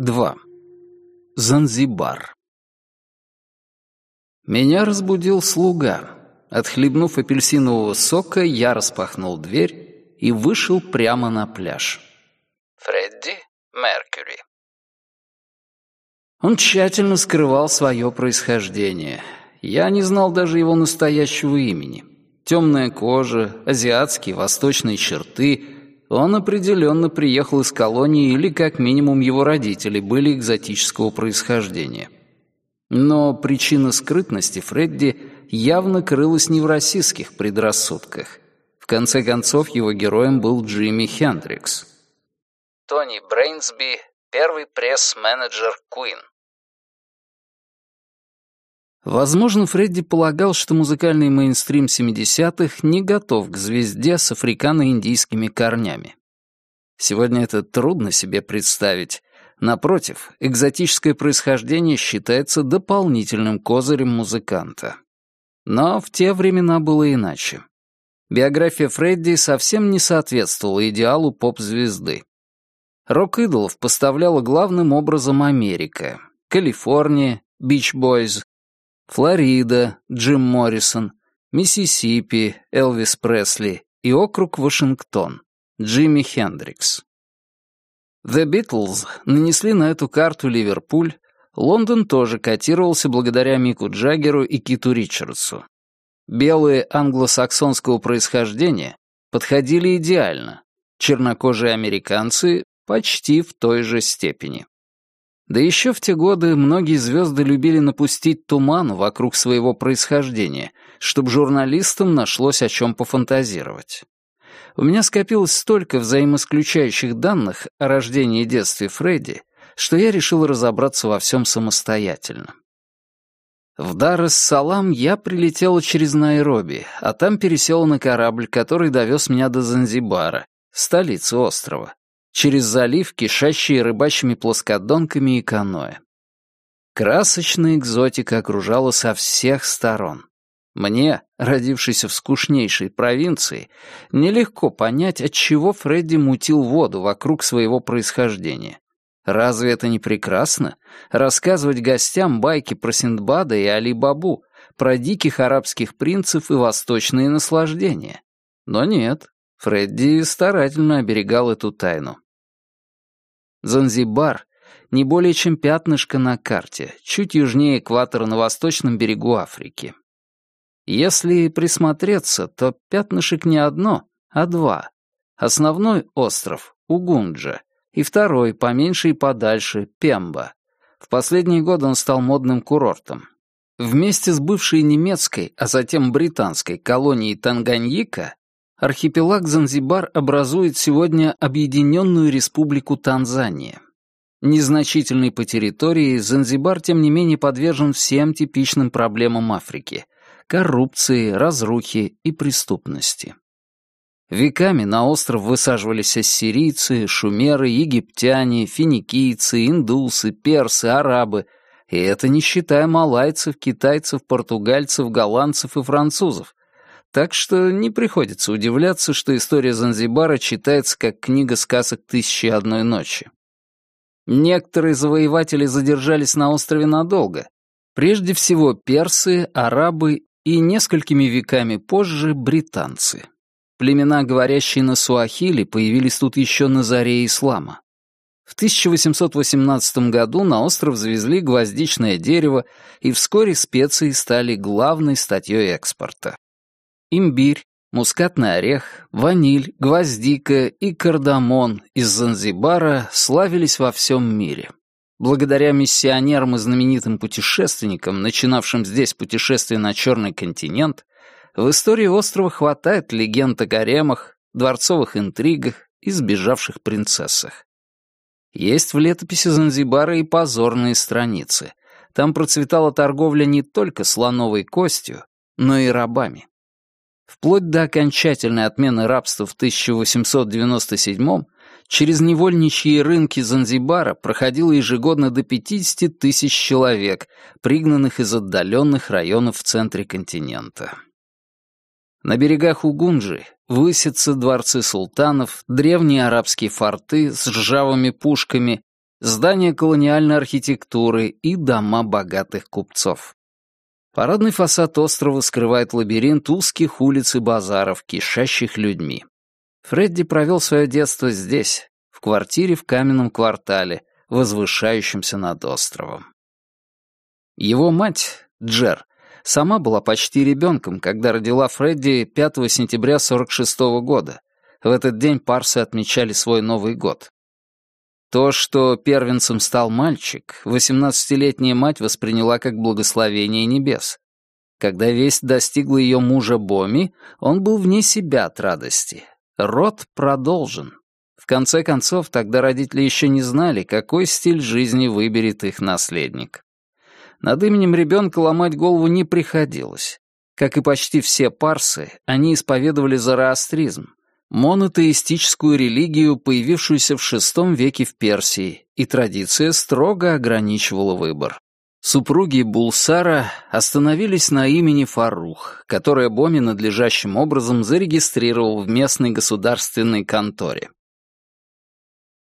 2. Занзибар. Меня разбудил слуга. Отхлебнув апельсинового сока, я распахнул дверь и вышел прямо на пляж. Фредди Меркьюри. Он тщательно скрывал свое происхождение. Я не знал даже его настоящего имени. Темная кожа, азиатские, восточные черты. Он определенно приехал из колонии или, как минимум, его родители были экзотического происхождения. Но причина скрытности Фредди явно крылась не в расистских предрассудках. В конце концов, его героем был Джимми Хендрикс. Тони Брейнсби, первый пресс-менеджер Queen. Возможно, Фредди полагал, что музыкальный мейнстрим 70-х не готов к звезде с африкано-индийскими корнями. Сегодня это трудно себе представить. Напротив, экзотическое происхождение считается дополнительным козырем музыканта. Но в те времена было иначе. Биография Фредди совсем не соответствовала идеалу поп-звезды. Рок-идолов поставляла главным образом Америка, Калифорния, Бич Бойз, Флорида, Джим Моррисон, Миссисипи, Элвис Пресли и округ Вашингтон, Джимми Хендрикс. The Beatles нанесли на эту карту Ливерпуль, Лондон тоже котировался благодаря Мику Джаггеру и Киту Ричардсу. Белые англосаксонского происхождения подходили идеально, чернокожие американцы почти в той же степени. Да еще в те годы многие звезды любили напустить туману вокруг своего происхождения, чтобы журналистам нашлось о чем пофантазировать. У меня скопилось столько взаимоисключающих данных о рождении и детстве Фредди, что я решил разобраться во всем самостоятельно. В Дар-эс-Салам я прилетела через Найроби, а там пересела на корабль, который довез меня до Занзибара, столицы острова через залив, кишащий рыбачьими плоскодонками и каноэ. Красочная экзотика окружала со всех сторон. Мне, родившейся в скучнейшей провинции, нелегко понять, от чего Фредди мутил воду вокруг своего происхождения. Разве это не прекрасно? Рассказывать гостям байки про Синдбада и Али-Бабу, про диких арабских принцев и восточные наслаждения. Но нет, Фредди старательно оберегал эту тайну. Занзибар — не более чем пятнышко на карте, чуть южнее экватора на восточном берегу Африки. Если присмотреться, то пятнышек не одно, а два. Основной остров — Угунджа, и второй, поменьше и подальше, Пемба. В последние годы он стал модным курортом. Вместе с бывшей немецкой, а затем британской колонией Танганьика архипелаг Занзибар образует сегодня Объединенную Республику Танзания. Незначительный по территории, Занзибар, тем не менее, подвержен всем типичным проблемам Африки — коррупции, разрухи и преступности. Веками на остров высаживались ассирийцы, шумеры, египтяне, финикийцы, индусы, персы, арабы, и это не считая малайцев, китайцев, португальцев, голландцев и французов, так что не приходится удивляться, что история Занзибара читается как книга сказок «Тысячи одной ночи». Некоторые завоеватели задержались на острове надолго. Прежде всего персы, арабы и несколькими веками позже британцы. Племена, говорящие на суахили, появились тут еще на заре ислама. В 1818 году на остров завезли гвоздичное дерево, и вскоре специи стали главной статьей экспорта. Имбирь, мускатный орех, ваниль, гвоздика и кардамон из Занзибара славились во всем мире. Благодаря миссионерам и знаменитым путешественникам, начинавшим здесь путешествие на Черный континент, в истории острова хватает легенд о гаремах, дворцовых интригах и сбежавших принцессах. Есть в летописи Занзибара и позорные страницы. Там процветала торговля не только слоновой костью, но и рабами. Вплоть до окончательной отмены рабства в 1897 через невольничьи рынки Занзибара проходило ежегодно до 50 тысяч человек, пригнанных из отдаленных районов в центре континента. На берегах Угунджи высятся дворцы султанов, древние арабские форты с ржавыми пушками здания колониальной архитектуры и дома богатых купцов. Парадный фасад острова скрывает лабиринт узких улиц и базаров, кишащих людьми. Фредди провел свое детство здесь, в квартире в каменном квартале, возвышающемся над островом. Его мать, Джер, сама была почти ребенком, когда родила Фредди 5 сентября 46 -го года. В этот день парсы отмечали свой Новый год. То, что первенцем стал мальчик, 18-летняя мать восприняла как благословение небес. Когда весть достигла ее мужа Боми, он был вне себя от радости. Род продолжен. В конце концов, тогда родители еще не знали, какой стиль жизни выберет их наследник. Над именем ребенка ломать голову не приходилось. Как и почти все парсы, они исповедовали зороастризм, монотеистическую религию, появившуюся в VI веке в Персии, и традиция строго ограничивала выбор. Супруги Булсара остановились на имени Фарух, которое Боми надлежащим образом зарегистрировал в местной государственной конторе.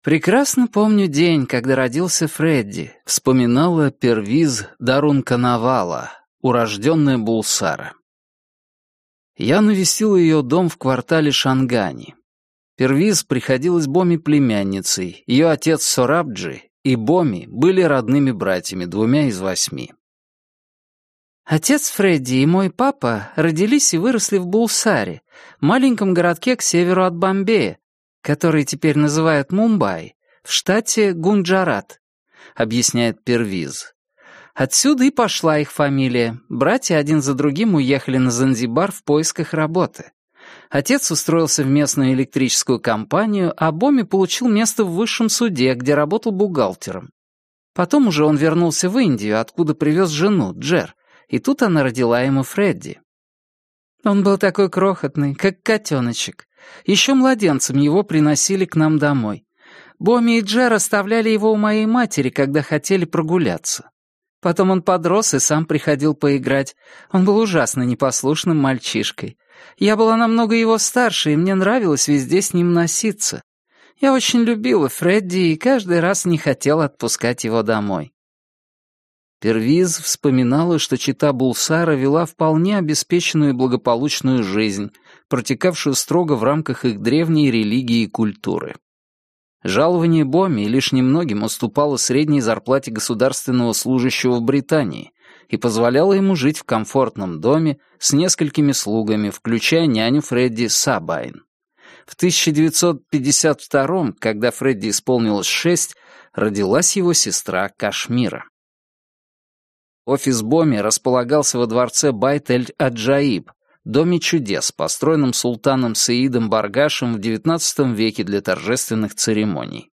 «Прекрасно помню день, когда родился Фредди», — вспоминала Первиз Дарун Канавала, урожденная Булсара. Я навестил ее дом в квартале Шангани. Первиз приходилась Боми племянницей, ее отец Сорабджи и Боми были родными братьями, двумя из восьми. Отец Фредди и мой папа родились и выросли в Булсаре, маленьком городке к северу от Бомбея, который теперь называют Мумбай, в штате Гунджарат, объясняет Первиз. Отсюда и пошла их фамилия. Братья один за другим уехали на Занзибар в поисках работы. Отец устроился в местную электрическую компанию, а Боми получил место в высшем суде, где работал бухгалтером. Потом уже он вернулся в Индию, откуда привез жену, Джер, и тут она родила ему Фредди. Он был такой крохотный, как котеночек. Еще младенцем его приносили к нам домой. Боми и Джер оставляли его у моей матери, когда хотели прогуляться. Потом он подрос и сам приходил поиграть. Он был ужасно непослушным мальчишкой. Я была намного его старше, и мне нравилось везде с ним носиться. Я очень любила Фредди и каждый раз не хотела отпускать его домой. Первиз вспоминала, что чита Булсара вела вполне обеспеченную и благополучную жизнь, протекавшую строго в рамках их древней религии и культуры. Жалование Боми лишь немногим уступало средней зарплате государственного служащего в Британии и позволяло ему жить в комфортном доме с несколькими слугами, включая няню Фредди Сабайн. В 1952 когда Фредди исполнилось шесть, родилась его сестра Кашмира. Офис Боми располагался во дворце Байт-эль-Аджаиб, доме чудес, построенном султаном Саидом Баргашем в XIX веке для торжественных церемоний.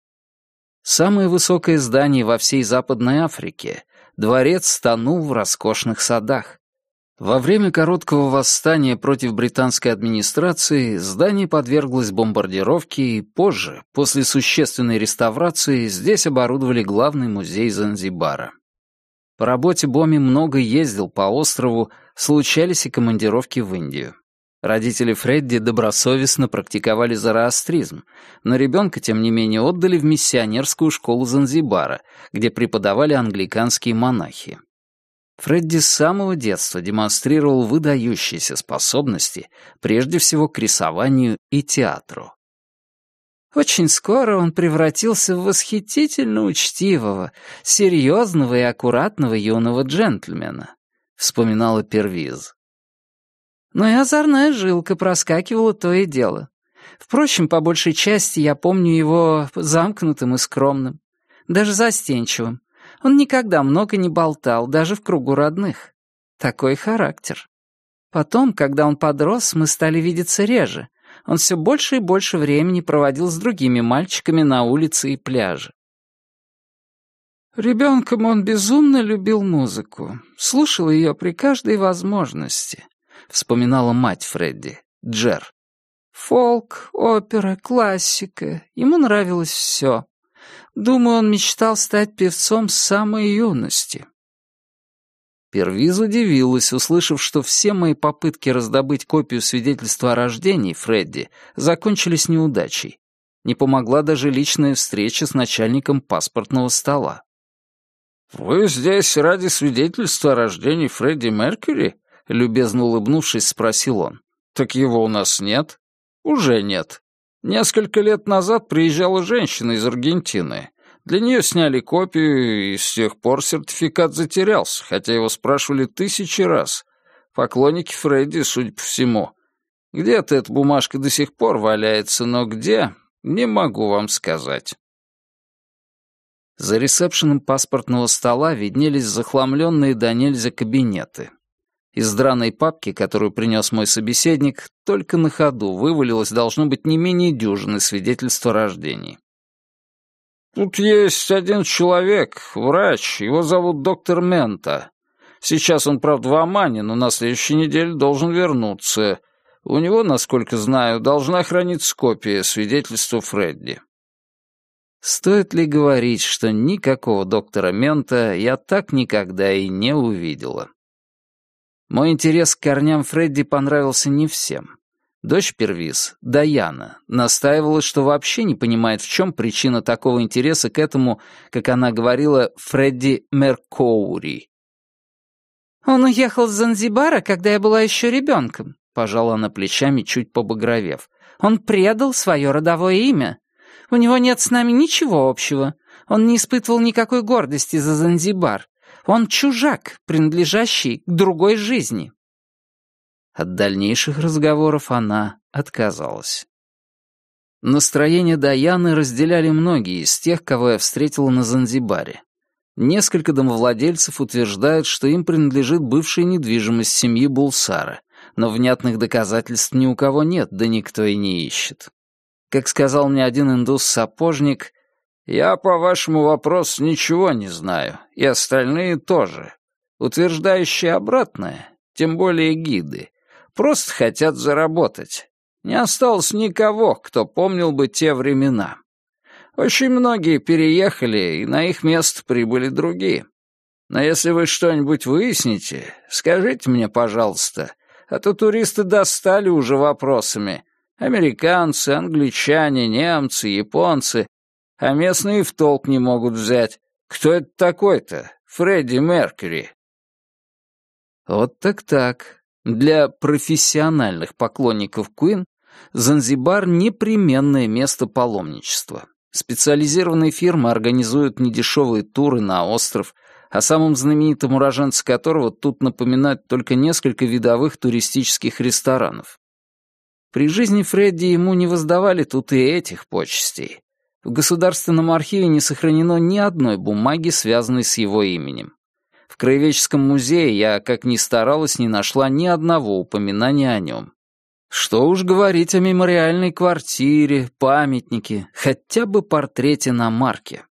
Самое высокое здание во всей Западной Африке, дворец тонул в роскошных садах. Во время короткого восстания против британской администрации здание подверглось бомбардировке и позже, после существенной реставрации, здесь оборудовали главный музей Занзибара. По работе Боми много ездил по острову, случались и командировки в Индию. Родители Фредди добросовестно практиковали зороастризм, но ребенка, тем не менее, отдали в миссионерскую школу Занзибара, где преподавали англиканские монахи. Фредди с самого детства демонстрировал выдающиеся способности, прежде всего к рисованию и театру. Очень скоро он превратился в восхитительно учтивого, серьезного и аккуратного юного джентльмена, вспоминала Первиз. Но и озорная жилка проскакивала то и дело. Впрочем, по большей части я помню его замкнутым и скромным, даже застенчивым. Он никогда много не болтал, даже в кругу родных. Такой характер. Потом, когда он подрос, мы стали видеться реже, он все больше и больше времени проводил с другими мальчиками на улице и пляже. Ребенком он безумно любил музыку, слушал ее при каждой возможности, вспоминала мать Фредди, Джер. Фолк, опера, классика, ему нравилось все. Думаю, он мечтал стать певцом с самой юности. Первиз удивилась, услышав, что все мои попытки раздобыть копию свидетельства о рождении Фредди закончились неудачей. Не помогла даже личная встреча с начальником паспортного стола. «Вы здесь ради свидетельства о рождении Фредди Меркьюри?» — любезно улыбнувшись, спросил он. «Так его у нас нет?» «Уже нет. Несколько лет назад приезжала женщина из Аргентины. Для нее сняли копию, и с тех пор сертификат затерялся, хотя его спрашивали тысячи раз. Поклонники Фредди, судя по всему. Где-то эта бумажка до сих пор валяется, но где, не могу вам сказать. За ресепшеном паспортного стола виднелись захламленные до нельзя кабинеты. Из драной папки, которую принес мой собеседник, только на ходу вывалилось должно быть не менее дюжины свидетельств о рождении. «Тут есть один человек, врач, его зовут доктор Мента. Сейчас он, правда, в Омане, но на следующей неделе должен вернуться. У него, насколько знаю, должна храниться копия свидетельства Фредди. Стоит ли говорить, что никакого доктора Мента я так никогда и не увидела? Мой интерес к корням Фредди понравился не всем. Дочь Первис, Даяна, настаивала, что вообще не понимает, в чем причина такого интереса к этому, как она говорила, Фредди Меркоури. «Он уехал с Занзибара, когда я была еще ребенком», — пожала она плечами, чуть побагровев. «Он предал свое родовое имя. У него нет с нами ничего общего. Он не испытывал никакой гордости за Занзибар. Он чужак, принадлежащий к другой жизни». От дальнейших разговоров она отказалась. Настроение Даяны разделяли многие из тех, кого я встретила на Занзибаре. Несколько домовладельцев утверждают, что им принадлежит бывшая недвижимость семьи Булсара, но внятных доказательств ни у кого нет, да никто и не ищет. Как сказал мне один индус-сапожник, «Я по вашему вопросу ничего не знаю, и остальные тоже. Утверждающие обратное, тем более гиды, просто хотят заработать. Не осталось никого, кто помнил бы те времена. Очень многие переехали, и на их место прибыли другие. Но если вы что-нибудь выясните, скажите мне, пожалуйста, а то туристы достали уже вопросами, Американцы, англичане, немцы, японцы. А местные в толк не могут взять. Кто это такой-то? Фредди Меркьюри. Вот так-так. Для профессиональных поклонников Куин Занзибар — непременное место паломничества. Специализированные фирмы организуют недешевые туры на остров, о самом знаменитом уроженце которого тут напоминают только несколько видовых туристических ресторанов. При жизни Фредди ему не воздавали тут и этих почестей. В Государственном архиве не сохранено ни одной бумаги, связанной с его именем. В Краеведческом музее я, как ни старалась, не нашла ни одного упоминания о нем. Что уж говорить о мемориальной квартире, памятнике, хотя бы портрете на марке.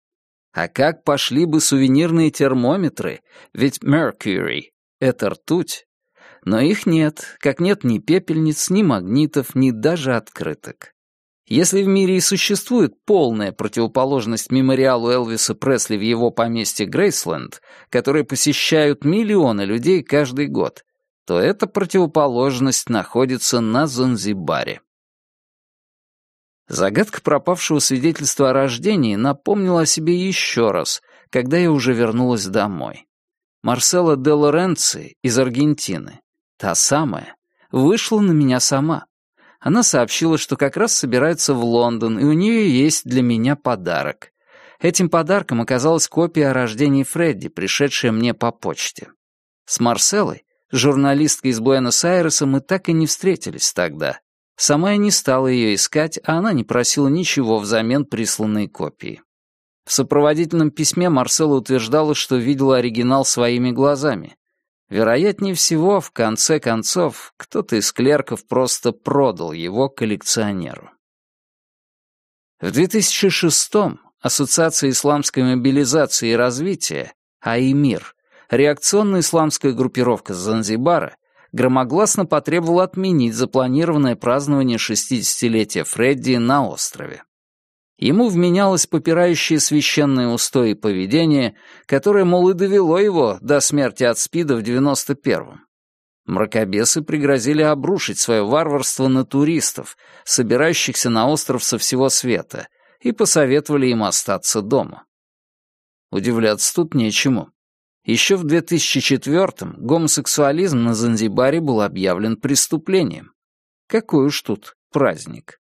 А как пошли бы сувенирные термометры, ведь Mercury — это ртуть, но их нет, как нет ни пепельниц, ни магнитов, ни даже открыток. Если в мире и существует полная противоположность мемориалу Элвиса Пресли в его поместье Грейсленд, который посещают миллионы людей каждый год, то эта противоположность находится на Занзибаре. Загадка пропавшего свидетельства о рождении напомнила о себе еще раз, когда я уже вернулась домой. Марсела де Лоренци из Аргентины Та самая. Вышла на меня сама. Она сообщила, что как раз собирается в Лондон, и у нее есть для меня подарок. Этим подарком оказалась копия о рождении Фредди, пришедшая мне по почте. С Марселой, журналисткой из Буэнос-Айреса, мы так и не встретились тогда. Сама я не стала ее искать, а она не просила ничего взамен присланной копии. В сопроводительном письме Марсела утверждала, что видела оригинал своими глазами. Вероятнее всего, в конце концов, кто-то из клерков просто продал его коллекционеру. В 2006-м Ассоциация исламской мобилизации и развития, АИМИР, реакционная исламская группировка Занзибара, громогласно потребовала отменить запланированное празднование 60-летия Фредди на острове. Ему вменялось попирающее священные устои поведение, которое, мол, и довело его до смерти от СПИДа в 91-м. Мракобесы пригрозили обрушить свое варварство на туристов, собирающихся на остров со всего света, и посоветовали им остаться дома. Удивляться тут нечему. Еще в 2004-м гомосексуализм на Занзибаре был объявлен преступлением. Какой уж тут праздник.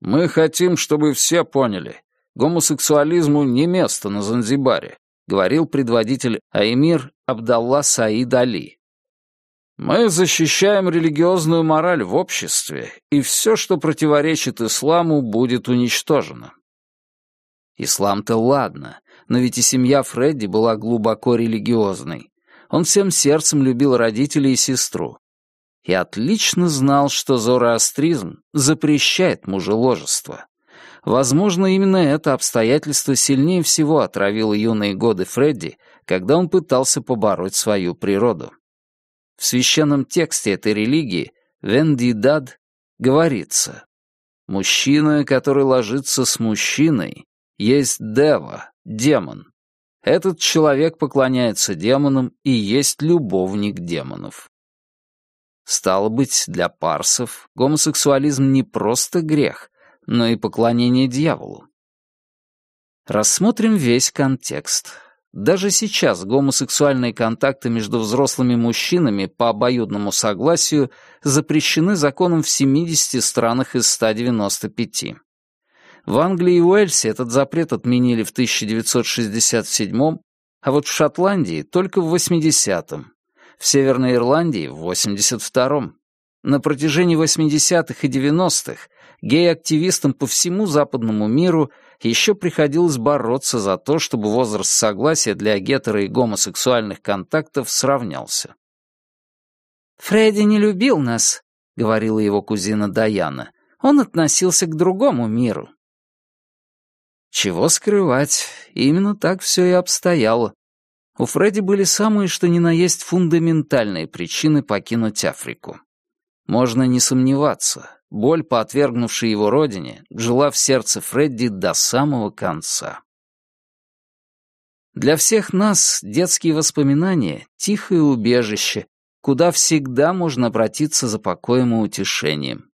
«Мы хотим, чтобы все поняли, гомосексуализму не место на Занзибаре», говорил предводитель Аймир Абдалла Саид Али. «Мы защищаем религиозную мораль в обществе, и все, что противоречит исламу, будет уничтожено». Ислам-то ладно, но ведь и семья Фредди была глубоко религиозной. Он всем сердцем любил родителей и сестру. И отлично знал, что зороастризм запрещает мужеложество. Возможно, именно это обстоятельство сильнее всего отравило юные годы Фредди, когда он пытался побороть свою природу. В священном тексте этой религии «Вендидад» говорится «Мужчина, который ложится с мужчиной, есть дева, демон. Этот человек поклоняется демонам и есть любовник демонов». Стало быть, для парсов гомосексуализм не просто грех, но и поклонение дьяволу. Рассмотрим весь контекст. Даже сейчас гомосексуальные контакты между взрослыми мужчинами по обоюдному согласию запрещены законом в 70 странах из 195. В Англии и Уэльсе этот запрет отменили в 1967 а вот в Шотландии только в 80-м, в Северной Ирландии в 82-м. На протяжении 80-х и 90-х гей-активистам по всему западному миру еще приходилось бороться за то, чтобы возраст согласия для гетеро- и гомосексуальных контактов сравнялся. «Фредди не любил нас», — говорила его кузина Даяна. «Он относился к другому миру». Чего скрывать, именно так все и обстояло. У Фредди были самые что ни на есть фундаментальные причины покинуть Африку. Можно не сомневаться, боль по отвергнувшей его родине жила в сердце Фредди до самого конца. Для всех нас детские воспоминания — тихое убежище, куда всегда можно обратиться за покоем и утешением.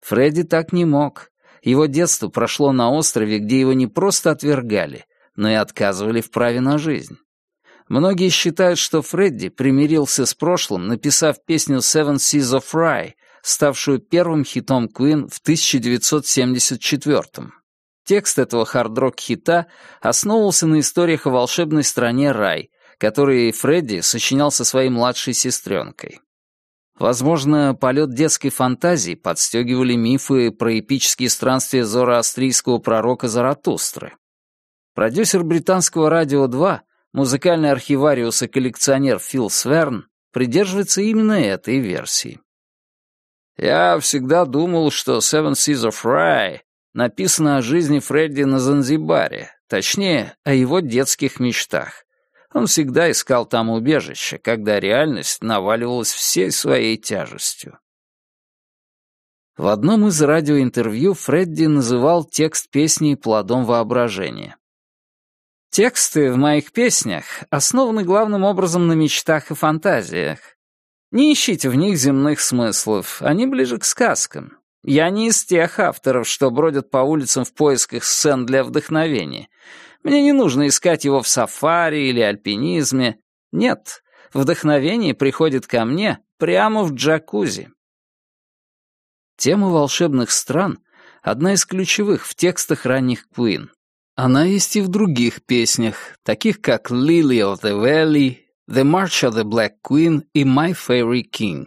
Фредди так не мог. Его детство прошло на острове, где его не просто отвергали, но и отказывали в праве на жизнь. Многие считают, что Фредди примирился с прошлым, написав песню «Seven Seas of Rye», ставшую первым хитом Queen в 1974 -м. Текст этого хард-рок-хита основывался на историях о волшебной стране Рай, которые Фредди сочинял со своей младшей сестренкой. Возможно, полет детской фантазии подстегивали мифы про эпические странствия зороастрийского пророка Заратустры. Продюсер британского радио 2 музыкальный архивариус и коллекционер Фил Сверн придерживается именно этой версии. Я всегда думал, что Seven Seas of Rye написано о жизни Фредди на Занзибаре, точнее, о его детских мечтах. Он всегда искал там убежище, когда реальность наваливалась всей своей тяжестью. В одном из радиоинтервью Фредди называл текст песни плодом воображения. Тексты в моих песнях основаны главным образом на мечтах и фантазиях. Не ищите в них земных смыслов, они ближе к сказкам. Я не из тех авторов, что бродят по улицам в поисках сцен для вдохновения. Мне не нужно искать его в сафари или альпинизме. Нет, вдохновение приходит ко мне прямо в джакузи. Тема волшебных стран — одна из ключевых в текстах ранних Queen. Она есть и в других песнях, таких как «Lily of the Valley», «The March of the Black Queen» и «My Fairy King».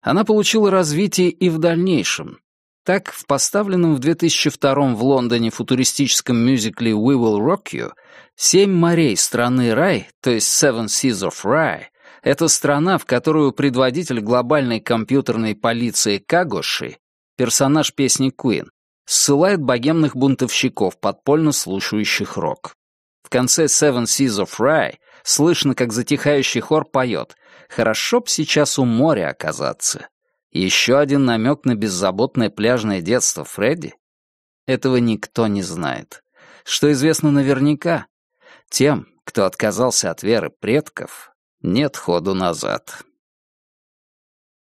Она получила развитие и в дальнейшем. Так, в поставленном в 2002 в Лондоне футуристическом мюзикле «We Will Rock You» «Семь морей страны рай», то есть «Seven Seas of Rye», это страна, в которую предводитель глобальной компьютерной полиции Кагоши, персонаж песни Queen, ссылает богемных бунтовщиков, подпольно слушающих рок. В конце Seven Seas of Rye слышно, как затихающий хор поет «Хорошо б сейчас у моря оказаться». Еще один намек на беззаботное пляжное детство Фредди? Этого никто не знает. Что известно наверняка? Тем, кто отказался от веры предков, нет ходу назад.